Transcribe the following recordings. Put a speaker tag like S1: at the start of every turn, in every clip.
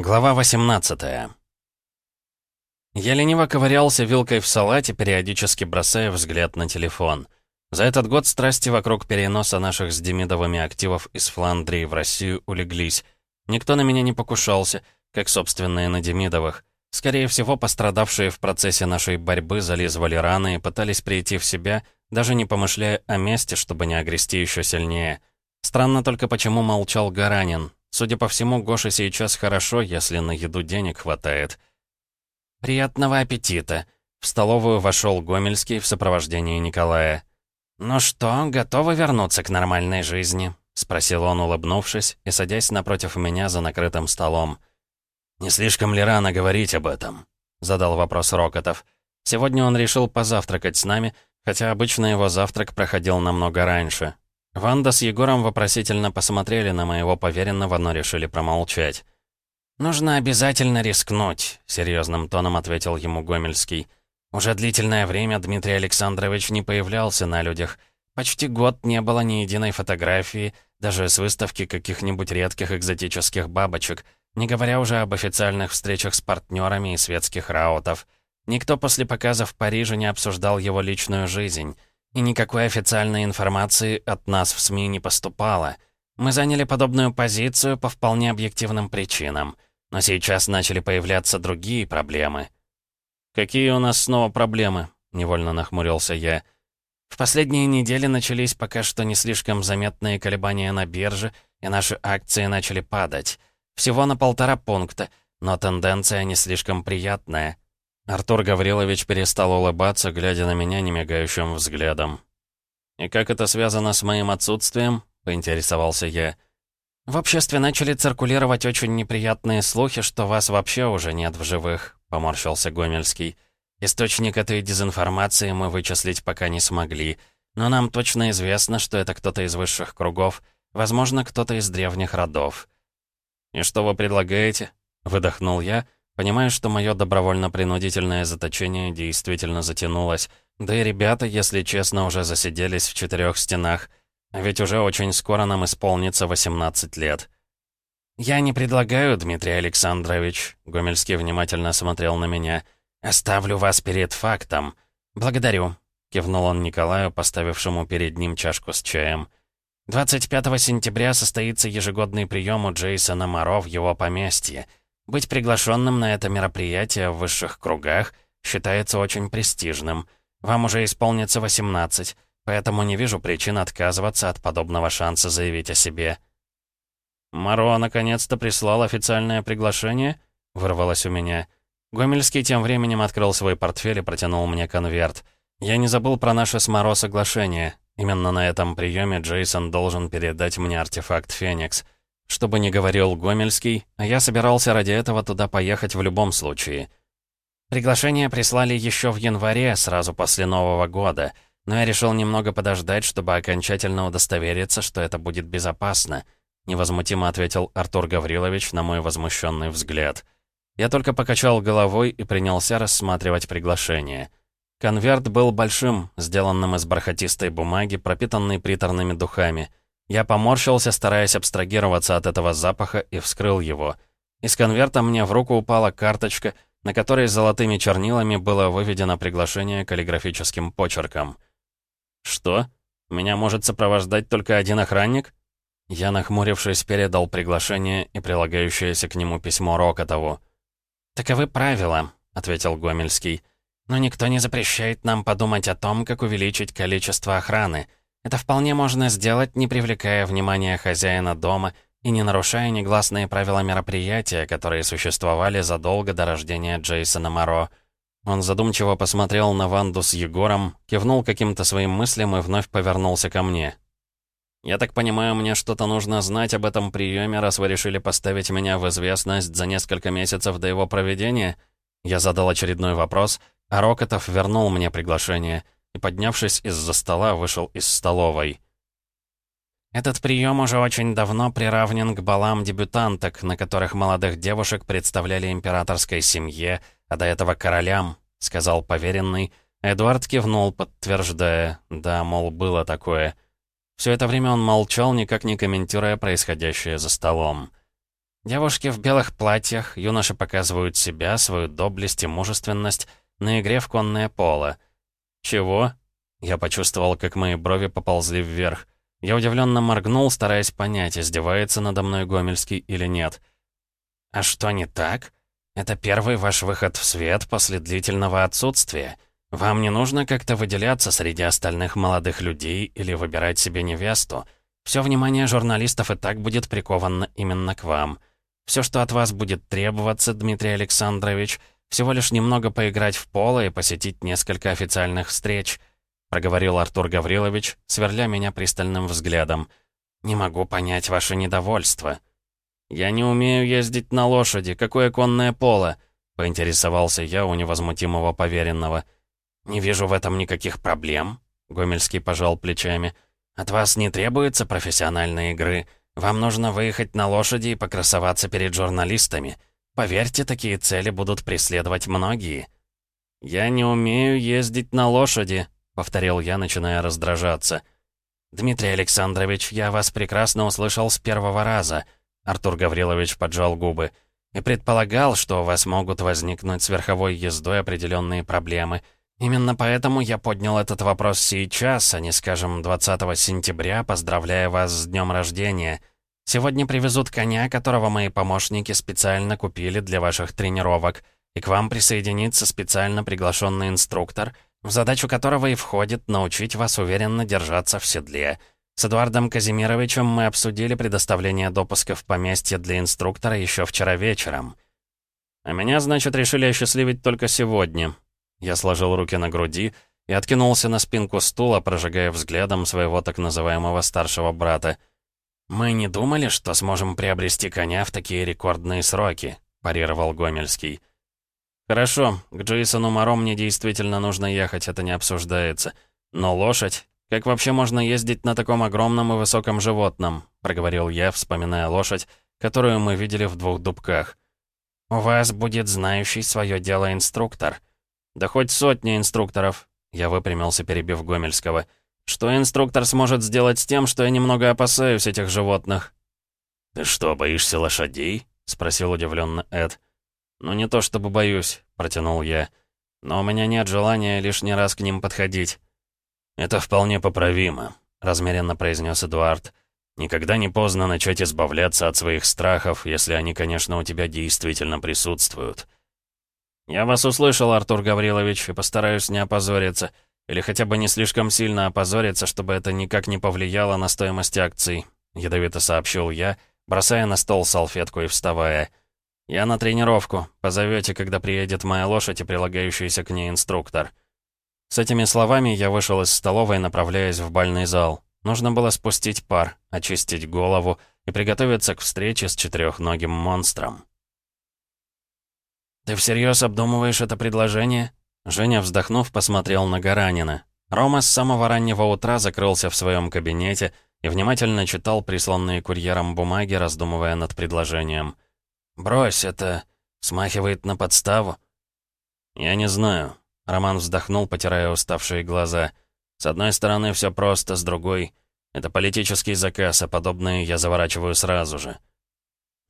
S1: Глава 18 Я лениво ковырялся вилкой в салате, периодически бросая взгляд на телефон. За этот год страсти вокруг переноса наших с Демидовыми активов из Фландрии в Россию улеглись. Никто на меня не покушался, как собственные на Демидовых. Скорее всего, пострадавшие в процессе нашей борьбы зализывали раны и пытались прийти в себя, даже не помышляя о месте, чтобы не огрести еще сильнее. Странно только, почему молчал Гаранин, Судя по всему, Гоше сейчас хорошо, если на еду денег хватает. «Приятного аппетита!» В столовую вошел Гомельский в сопровождении Николая. «Ну что, готовы вернуться к нормальной жизни?» — спросил он, улыбнувшись и садясь напротив меня за накрытым столом.
S2: «Не слишком ли рано говорить об этом?» — задал вопрос Рокотов.
S1: Сегодня он решил позавтракать с нами, хотя обычно его завтрак проходил намного раньше. Ванда с Егором вопросительно посмотрели на моего поверенного, но решили промолчать. «Нужно обязательно рискнуть», — серьезным тоном ответил ему Гомельский. «Уже длительное время Дмитрий Александрович не появлялся на людях. Почти год не было ни единой фотографии, даже с выставки каких-нибудь редких экзотических бабочек, не говоря уже об официальных встречах с партнерами и светских раутов. Никто после показа в Париже не обсуждал его личную жизнь». И никакой официальной информации от нас в СМИ не поступало. Мы заняли подобную позицию по вполне объективным причинам. Но сейчас начали появляться другие проблемы.
S2: «Какие у нас снова проблемы?» — невольно нахмурился я.
S1: В последние недели начались пока что не слишком заметные колебания на бирже, и наши акции начали падать. Всего на полтора пункта, но тенденция не слишком приятная.
S2: Артур Гаврилович перестал улыбаться, глядя на меня немигающим взглядом. «И как это связано с моим отсутствием?» — поинтересовался я.
S1: «В обществе начали циркулировать очень неприятные слухи, что вас вообще уже нет в живых», — поморщился Гомельский. «Источник этой дезинформации мы вычислить пока не смогли, но нам точно известно, что это кто-то из высших кругов, возможно, кто-то из древних родов».
S2: «И что вы предлагаете?» — выдохнул я — Понимаю, что мое добровольно-принудительное заточение действительно затянулось, да и ребята, если честно, уже засиделись в четырех стенах, а ведь уже очень скоро нам исполнится 18 лет.
S1: «Я не предлагаю, Дмитрий Александрович», — Гомельский внимательно смотрел на меня, «оставлю вас перед фактом. Благодарю», — кивнул он Николаю, поставившему перед ним чашку с чаем. 25 сентября состоится ежегодный прием у Джейсона Моро в его поместье — быть приглашенным на это мероприятие в высших кругах считается очень престижным. Вам уже исполнится 18, поэтому не вижу причин отказываться от подобного шанса заявить о себе».
S2: «Маро наконец-то прислал официальное приглашение?» — вырвалось у меня. Гомельский тем временем открыл свой портфель и протянул мне конверт. Я не забыл про наше с Маро соглашение. Именно на этом приеме Джейсон должен передать мне артефакт «Феникс». Что бы ни говорил Гомельский, а я собирался ради этого туда поехать в любом случае.
S1: Приглашение прислали еще в январе, сразу после Нового года, но я решил немного подождать, чтобы окончательно удостовериться, что это будет безопасно, невозмутимо ответил Артур Гаврилович на мой возмущенный взгляд. Я только покачал головой и принялся рассматривать приглашение. Конверт был большим, сделанным из бархатистой бумаги, пропитанной приторными духами — я поморщился, стараясь абстрагироваться от этого запаха, и вскрыл его. Из конверта мне в руку упала карточка, на которой золотыми чернилами было выведено приглашение каллиграфическим почерком. «Что? Меня может сопровождать только один охранник?» Я, нахмурившись, передал приглашение и прилагающееся к нему письмо Рокотову. «Таковы правила», — ответил Гомельский. «Но никто не запрещает нам подумать о том, как увеличить количество охраны. Это вполне можно сделать, не привлекая внимания хозяина дома и не нарушая негласные правила мероприятия, которые существовали задолго до рождения Джейсона Моро. Он задумчиво посмотрел на Ванду с Егором, кивнул каким-то своим мыслям и вновь повернулся ко мне. «Я так понимаю, мне что-то нужно знать об этом приеме, раз вы решили поставить меня в известность за несколько месяцев до его проведения?» Я задал очередной вопрос, а Рокотов вернул мне приглашение — и, поднявшись из-за стола, вышел из столовой. «Этот прием уже очень давно приравнен к балам дебютанток, на которых молодых девушек представляли императорской семье, а до этого королям», — сказал поверенный. Эдуард кивнул, подтверждая, да, мол, было такое. Все это время он молчал, никак не комментируя происходящее за столом. Девушки в белых платьях, юноши показывают себя, свою доблесть и мужественность на игре в конное поло. Чего? Я почувствовал, как мои брови поползли вверх. Я удивленно моргнул, стараясь понять, издевается надо мной Гомельский или нет. «А что не так? Это первый ваш выход в свет после длительного отсутствия. Вам не нужно как-то выделяться среди остальных молодых людей или выбирать себе невесту. Все внимание журналистов и так будет приковано именно к вам. Все, что от вас будет требоваться, Дмитрий Александрович, всего лишь немного поиграть в поло и посетить несколько официальных встреч», проговорил Артур Гаврилович, сверля меня пристальным взглядом. «Не могу понять ваше недовольство». «Я не умею ездить на лошади. Какое конное поло?» поинтересовался я у невозмутимого поверенного. «Не вижу в этом никаких проблем», — Гомельский пожал плечами. «От вас не требуется профессиональной игры. Вам нужно выехать на лошади и покрасоваться перед журналистами. Поверьте, такие цели будут преследовать многие». «Я не умею ездить на лошади», — повторил я, начиная раздражаться. «Дмитрий Александрович, я вас прекрасно услышал с первого раза», — Артур Гаврилович поджал губы. «И предполагал, что у вас могут возникнуть с верховой ездой определенные проблемы». Именно поэтому я поднял этот вопрос сейчас, а не, скажем, 20 сентября, поздравляя вас с днем рождения. Сегодня привезут коня, которого мои помощники специально купили для ваших тренировок, и к вам присоединится специально приглашенный инструктор, в задачу которого и входит научить вас уверенно держаться в седле. С Эдуардом Казимировичем мы обсудили предоставление допуска в поместье для инструктора еще вчера вечером. А меня, значит, решили осчастливить только сегодня, я сложил руки на груди и откинулся на спинку стула, прожигая взглядом своего так называемого старшего брата. «Мы не думали, что сможем приобрести коня в такие рекордные сроки», — парировал Гомельский. «Хорошо, к Джейсону Моро мне действительно нужно ехать, это не обсуждается. Но лошадь? Как вообще можно ездить на таком огромном и высоком животном?» — проговорил я, вспоминая лошадь, которую мы видели в двух дубках. «У вас будет знающий свое дело инструктор», «Да хоть сотни инструкторов», — я выпрямился, перебив Гомельского. «Что инструктор сможет сделать с тем, что я немного опасаюсь этих животных?»
S2: «Ты что, боишься лошадей?» — спросил удивленно Эд.
S1: «Ну не то чтобы боюсь», — протянул я. «Но у меня нет желания лишний раз к ним подходить».
S2: «Это вполне поправимо», — размеренно произнес Эдуард. «Никогда не поздно начать избавляться от своих страхов, если они, конечно, у тебя действительно присутствуют».
S1: «Я вас услышал, Артур Гаврилович, и постараюсь не опозориться. Или хотя бы не слишком сильно опозориться, чтобы это никак не повлияло на стоимость акций», — ядовито сообщил я, бросая на стол салфетку и вставая. «Я на тренировку. Позовете, когда приедет моя лошадь и прилагающийся к ней инструктор». С этими словами я вышел из столовой, направляясь в бальный зал. Нужно было спустить пар, очистить голову и приготовиться к встрече с четырехногим монстром. «Ты всерьез обдумываешь это предложение?» Женя, вздохнув, посмотрел на Гаранина. Рома с самого раннего утра закрылся в своем кабинете и внимательно читал присланные курьером бумаги, раздумывая над предложением. «Брось, это смахивает на подставу».
S2: «Я не знаю». Роман вздохнул, потирая уставшие глаза. «С одной стороны, все просто, с другой — это политический заказ, а подобные я заворачиваю сразу же.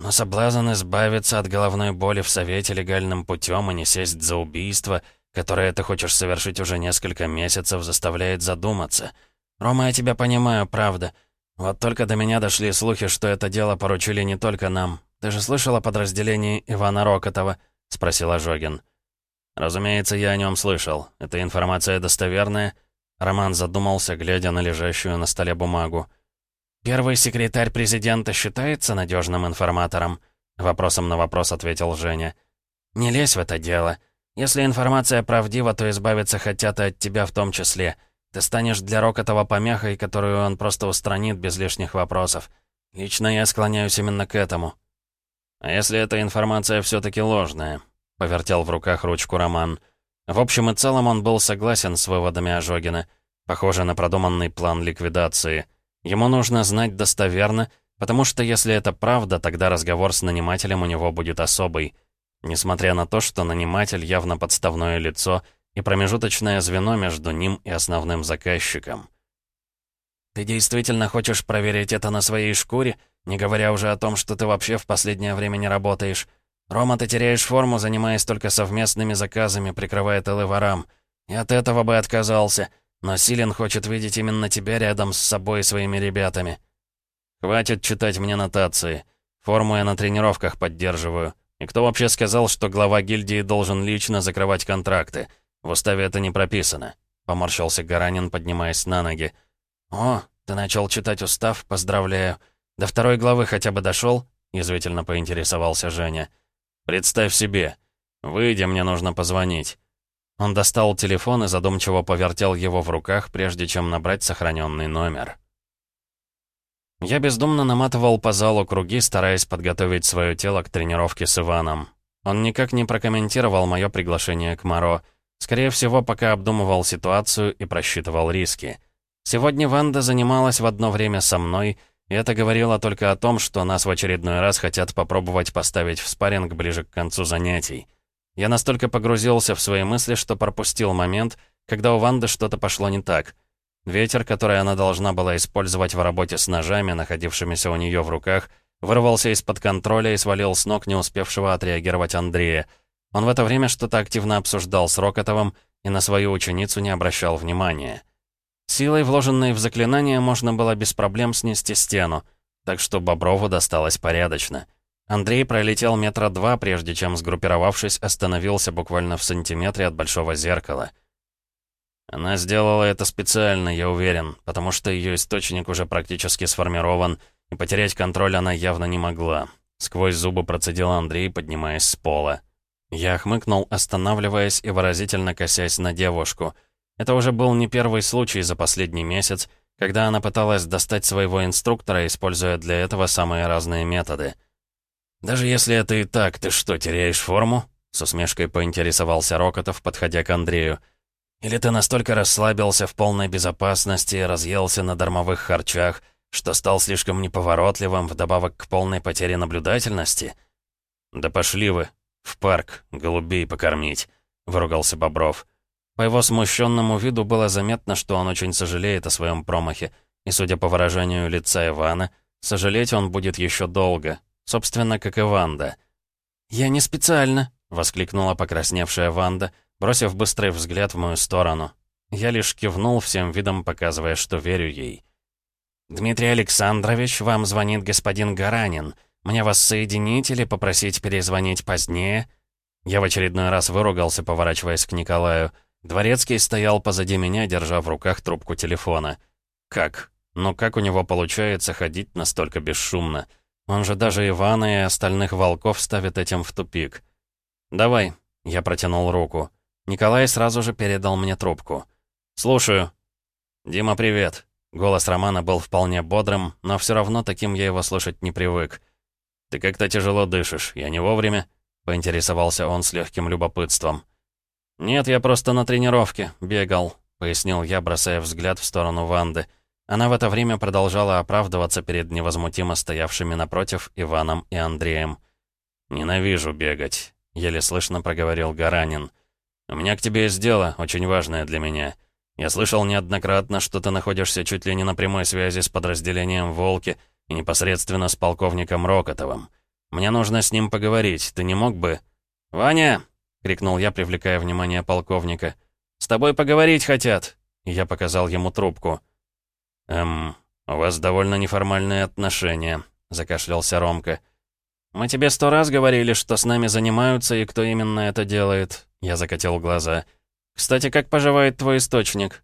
S1: Но соблазн избавиться от головной боли в Совете легальным путем и не сесть за убийство, которое ты хочешь совершить уже несколько месяцев, заставляет задуматься. Рома, я тебя понимаю, правда. Вот только до меня дошли слухи, что это дело поручили не только нам. Ты же слышал о подразделении Ивана Рокотова?» — спросил Ожогин.
S2: «Разумеется, я о нем слышал. Эта информация достоверная?»
S1: Роман задумался, глядя на лежащую на столе бумагу. «Первый секретарь президента считается надежным информатором?» Вопросом на вопрос ответил Женя. «Не лезь в это дело. Если информация правдива, то избавиться хотят и от тебя в том числе. Ты станешь для Рокотова помехой, которую он просто устранит без лишних вопросов. Лично я склоняюсь именно к этому».
S2: «А если эта информация все-таки ложная?» — повертел в руках ручку Роман.
S1: В общем и целом он был согласен с выводами Ожогина. Похоже на продуманный план ликвидации — Ему нужно знать достоверно, потому что если это правда, тогда разговор с нанимателем у него будет особый. Несмотря на то, что наниматель явно подставное лицо и промежуточное звено между ним и основным заказчиком. «Ты действительно хочешь проверить это на своей шкуре?» Не говоря уже о том, что ты вообще в последнее время не работаешь. Рома, ты теряешь форму, занимаясь только совместными заказами, прикрывая тылы ворам. И от этого бы отказался. Но Силен хочет видеть именно тебя рядом с собой и своими ребятами. Хватит читать мне нотации. Форму я на тренировках поддерживаю. И кто вообще сказал, что глава гильдии должен лично закрывать контракты? В уставе это не прописано. Поморщился Гаранин, поднимаясь на ноги. «О, ты начал читать устав, поздравляю. До второй главы хотя бы дошел?» Язвительно поинтересовался Женя. «Представь себе. Выйди, мне нужно позвонить». Он достал телефон и задумчиво повертел его в руках, прежде чем набрать сохраненный номер. Я бездумно наматывал по залу круги, стараясь подготовить свое тело к тренировке с Иваном. Он никак не прокомментировал мое приглашение к Моро. Скорее всего, пока обдумывал ситуацию и просчитывал риски. Сегодня Ванда занималась в одно время со мной, и это говорило только о том, что нас в очередной раз хотят попробовать поставить в спарринг ближе к концу занятий. Я настолько погрузился в свои мысли, что пропустил момент, когда у Ванды что-то пошло не так. Ветер, который она должна была использовать в работе с ножами, находившимися у нее в руках, вырвался из-под контроля и свалил с ног не успевшего отреагировать Андрея. Он в это время что-то активно обсуждал с Рокотовым и на свою ученицу не обращал внимания. Силой, вложенной в заклинание, можно было без проблем снести стену, так что Боброву досталось порядочно — Андрей пролетел метра два, прежде чем, сгруппировавшись, остановился буквально в сантиметре от большого зеркала. Она сделала это специально, я уверен, потому что ее источник уже практически сформирован, и потерять контроль она явно не могла. Сквозь зубы процедил Андрей, поднимаясь с пола. Я хмыкнул, останавливаясь и выразительно косясь на девушку. Это уже был не первый случай за последний месяц, когда она пыталась достать своего инструктора, используя для этого самые разные методы — «Даже если это и так, ты что, теряешь форму?» С усмешкой поинтересовался Рокотов, подходя к Андрею. «Или ты настолько расслабился в полной безопасности, разъелся на дармовых харчах, что стал слишком неповоротливым, вдобавок к полной потере наблюдательности?» «Да пошли вы, в парк, голубей покормить», — выругался Бобров. По его смущенному виду было заметно, что он очень сожалеет о своем промахе, и, судя по выражению лица Ивана, сожалеть он будет еще долго, Собственно, как и Ванда. «Я не специально», — воскликнула покрасневшая Ванда, бросив быстрый взгляд в мою сторону. Я лишь кивнул всем видом, показывая, что верю ей. «Дмитрий Александрович, вам звонит господин Гаранин. Мне вас соединить или попросить перезвонить позднее?» Я в очередной раз выругался, поворачиваясь к Николаю. Дворецкий стоял позади меня, держа в руках трубку телефона. «Как? Ну как у него получается ходить настолько бесшумно?» Он же даже Ивана и остальных волков ставит этим в тупик. «Давай», — я протянул руку. Николай сразу же передал мне трубку. «Слушаю». «Дима, привет». Голос Романа был вполне бодрым, но все равно таким я его слышать не привык. «Ты как-то тяжело дышишь. Я не вовремя?» — поинтересовался он с легким любопытством. «Нет, я просто на тренировке. Бегал», — пояснил я, бросая взгляд в сторону Ванды. Она в это время продолжала оправдываться перед невозмутимо стоявшими напротив Иваном и Андреем. «Ненавижу бегать», — еле слышно проговорил Гаранин. «У меня к тебе есть дело, очень важное для меня. Я слышал неоднократно, что ты находишься чуть ли не на прямой связи с подразделением «Волки» и непосредственно с полковником Рокотовым. Мне нужно с ним поговорить, ты не мог бы...» «Ваня!» — крикнул я, привлекая внимание полковника. «С тобой поговорить хотят!» Я показал ему трубку. «Эм, у вас довольно неформальные отношения», — закашлялся Ромка. «Мы тебе сто раз говорили, что с нами занимаются и кто именно это делает», — я закатил глаза. «Кстати, как поживает твой источник?»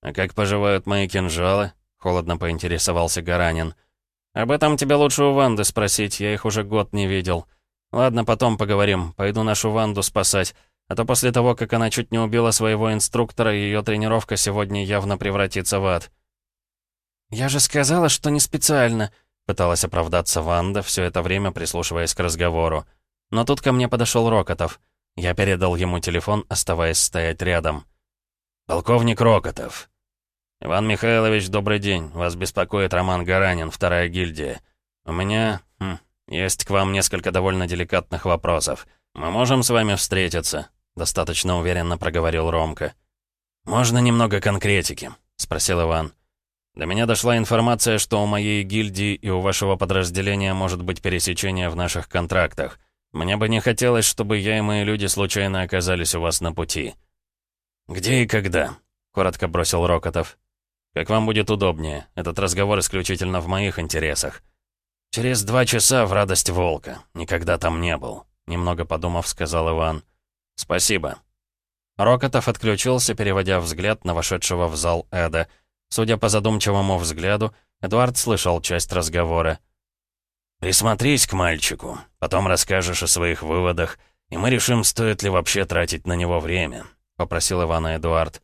S1: «А как поживают мои кинжалы?» — холодно поинтересовался Гаранин. «Об этом тебе лучше у Ванды спросить, я их уже год не видел. Ладно, потом поговорим, пойду нашу Ванду спасать, а то после того, как она чуть не убила своего инструктора, ее тренировка сегодня явно превратится в ад». «Я же сказала, что не специально», — пыталась оправдаться Ванда, все это время прислушиваясь к разговору. Но тут ко мне подошел Рокотов. Я передал ему телефон, оставаясь стоять рядом. «Полковник Рокотов». «Иван Михайлович, добрый день. Вас беспокоит Роман Гаранин, вторая гильдия. У меня... Хм, есть к вам несколько довольно деликатных вопросов. Мы можем с вами встретиться?» Достаточно уверенно проговорил Ромка. «Можно немного конкретики?» — спросил Иван. До меня дошла информация, что у моей гильдии и у вашего подразделения может быть пересечение в наших контрактах. Мне бы не хотелось, чтобы я и мои люди случайно оказались у вас на пути». «Где и когда?» — коротко бросил Рокотов. «Как вам будет удобнее. Этот разговор исключительно в моих интересах». «Через два часа в радость волка. Никогда там не был», — немного подумав, сказал Иван. «Спасибо». Рокотов отключился, переводя взгляд на вошедшего в зал Эда. Судя по задумчивому взгляду, Эдуард слышал часть разговора. «Присмотрись к мальчику, потом расскажешь о своих выводах, и мы решим, стоит ли вообще тратить на него время», — попросил Ивана Эдуард.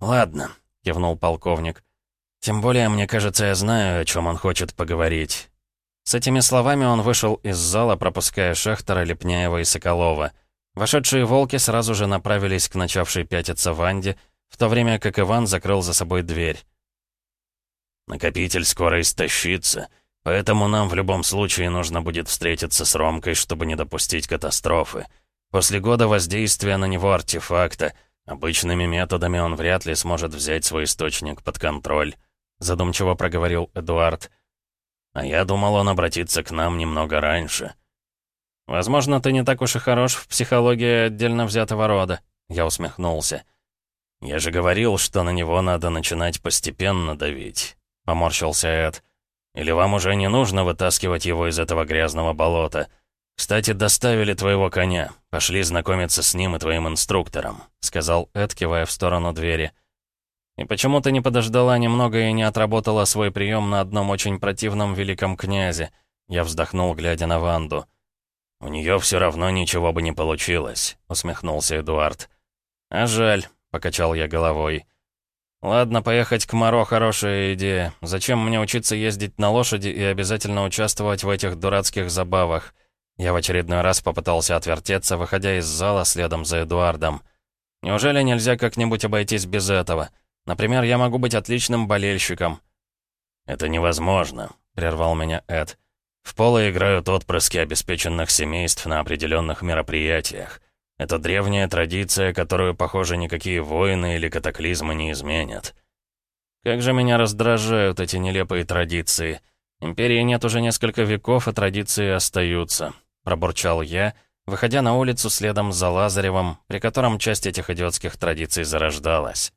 S1: «Ладно», — кивнул полковник. «Тем более, мне кажется, я знаю, о чем он хочет поговорить». С этими словами он вышел из зала, пропуская Шехтера, Лепняева и Соколова — Вошедшие волки сразу же направились к начавшей пятиться Ванде, в то время как Иван закрыл за собой дверь. «Накопитель скоро истощится, поэтому нам в любом случае нужно будет встретиться с Ромкой, чтобы не допустить катастрофы. После года воздействия на него артефакта, обычными методами он вряд ли сможет взять свой источник под контроль», задумчиво проговорил Эдуард. «А я думал, он обратится к нам немного раньше». «Возможно, ты не так уж и хорош в психологии отдельно взятого рода», — я усмехнулся. «Я же говорил, что на него надо начинать постепенно давить», — поморщился Эд. «Или вам уже не нужно вытаскивать его из этого грязного болота? Кстати, доставили твоего коня. Пошли знакомиться с ним и твоим инструктором», — сказал Эд, кивая в сторону двери. «И почему ты не подождала немного и не отработала свой прием на одном очень противном великом князе?» Я вздохнул, глядя на Ванду. «У нее все равно ничего бы не получилось», — усмехнулся Эдуард. «А жаль», — покачал я головой. «Ладно, поехать к Моро — хорошая идея. Зачем мне учиться ездить на лошади и обязательно участвовать в этих дурацких забавах?» Я в очередной раз попытался отвертеться, выходя из зала следом за Эдуардом. «Неужели нельзя как-нибудь обойтись без этого? Например, я могу быть отличным болельщиком». «Это невозможно», — прервал меня Эд. В поло играют отпрыски обеспеченных семейств на определенных мероприятиях. Это древняя традиция, которую, похоже, никакие войны или катаклизмы не изменят. Как же меня раздражают эти нелепые традиции. Империи нет уже несколько веков, а традиции остаются. Пробурчал я, выходя на улицу следом за Лазаревым, при котором часть этих идиотских традиций зарождалась.